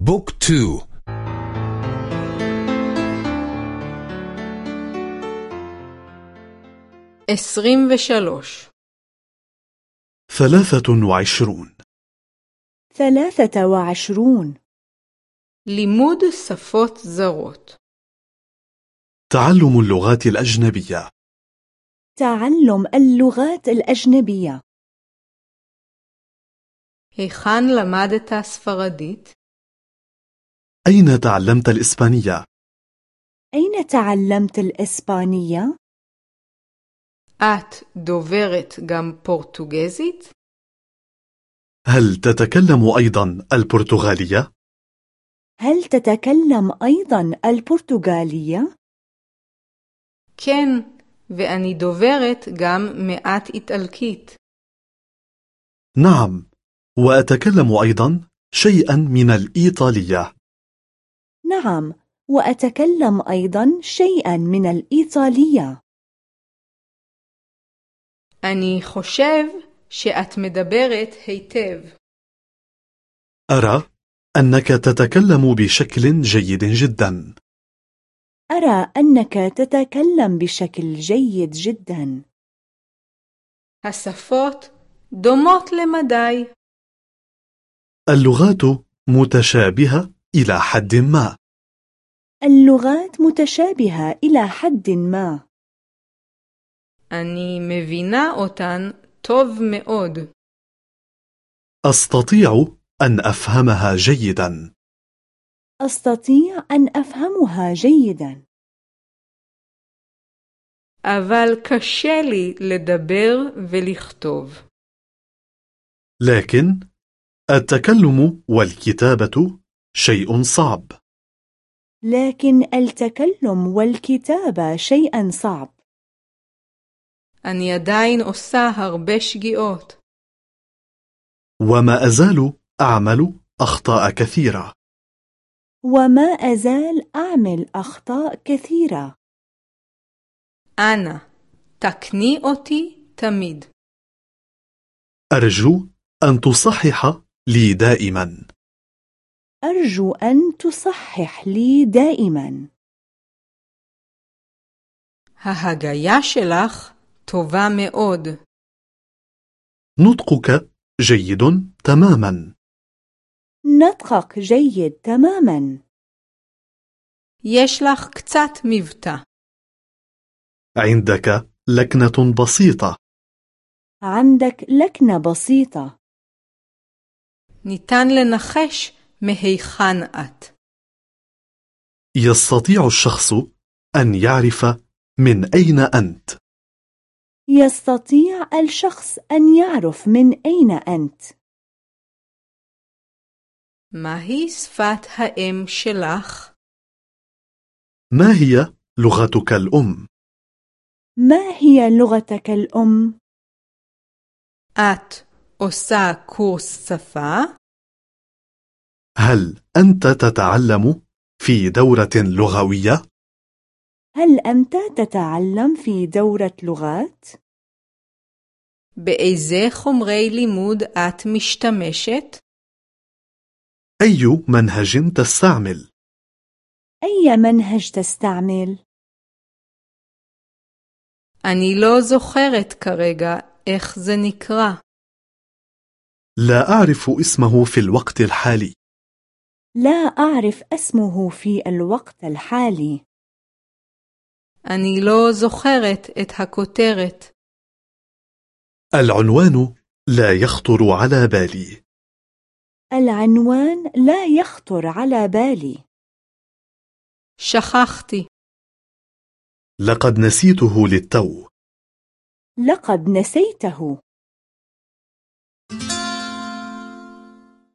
book two. עשרים ושלוש ثلاثة وعشرون. ثلاثة وعشرون. לימוד שפות זרות تعلم اللغات الأجنبية. تعلم اللغات الأجنبية. هيخان لمادت سفرديت؟ أين تعلمت الإسبانية؟ أين تعلمت الإسبانية؟ את דוברת גם פורטוגזית? هل تتكلم أيضا البرتغالية؟ هل تتكلم أيضا البرتغالية؟ כן, ואני דוברת גם מעט איטלקית. نعم وأتكلم أيضا شيئا من الإيطالية نعم وأتكلم أيضا شيئا من الإيطالية אני חושב שאת מדברת היטב. أرى أنك تتكلم بشكل جيد جدا أرى أنك تتكلم بشكل جيد جدا השפות דומות למדי. اللغات متشابهة إلى حد ما اللغات متشابهة إلى حد ما אני מבינה אותן טוב מאוד. أستطيع أن أفهمها جيدا أستطيع أن أفهمها جيدا אבל קשה לי לדבר ולכתוב. لكن التكلم والكتابة شيء صعب لكن التكلم والكتابة شيئا صعب אני עדיין עושה הרבה שגיאות. وما أزال أعمل أخطاء كثيرة وما أزال أعمل أخطاء كثيرة אנא, תקני אותי תמיד. أرجو أن تصحح لي دائما أرجو أن تصحح لي دائما ההגיה שלך טובה מאוד. نطقك جيد تماما نطقك جيد تماما יש לך קצת מבטא. عندك لكنة بسيطة عندك لكنة בסיטה. ניתן לנחש מהיכן את. يستطيع الشخص أن يعرف من أين أنت يستطيع الشخص أن يعرف من أين أنت מהי שפת האם שלך? ما هي لغتك الأم؟ ما هي لغتك الأم؟ את עושה קורס שפה? هل أنت تتعلم في دورة لغوية؟ هل أنت تتعلم في دورة لغات؟ באיזה חומרי לימוד את משתמשת? أي منهج تستعمل؟ أي منهج تستعمل؟ אני לא זוכרת כרגע איך זה נקרא. لا أعرف اسمه في الوقت الحالي لا أعرف اسمه في الوقت الحالي אני לא זוכרת את הכותרת. العنوان لا يخطر على بالي العنوان لا يخطر على بالي שכחתי. لقد نسيته للتو لقد نسيته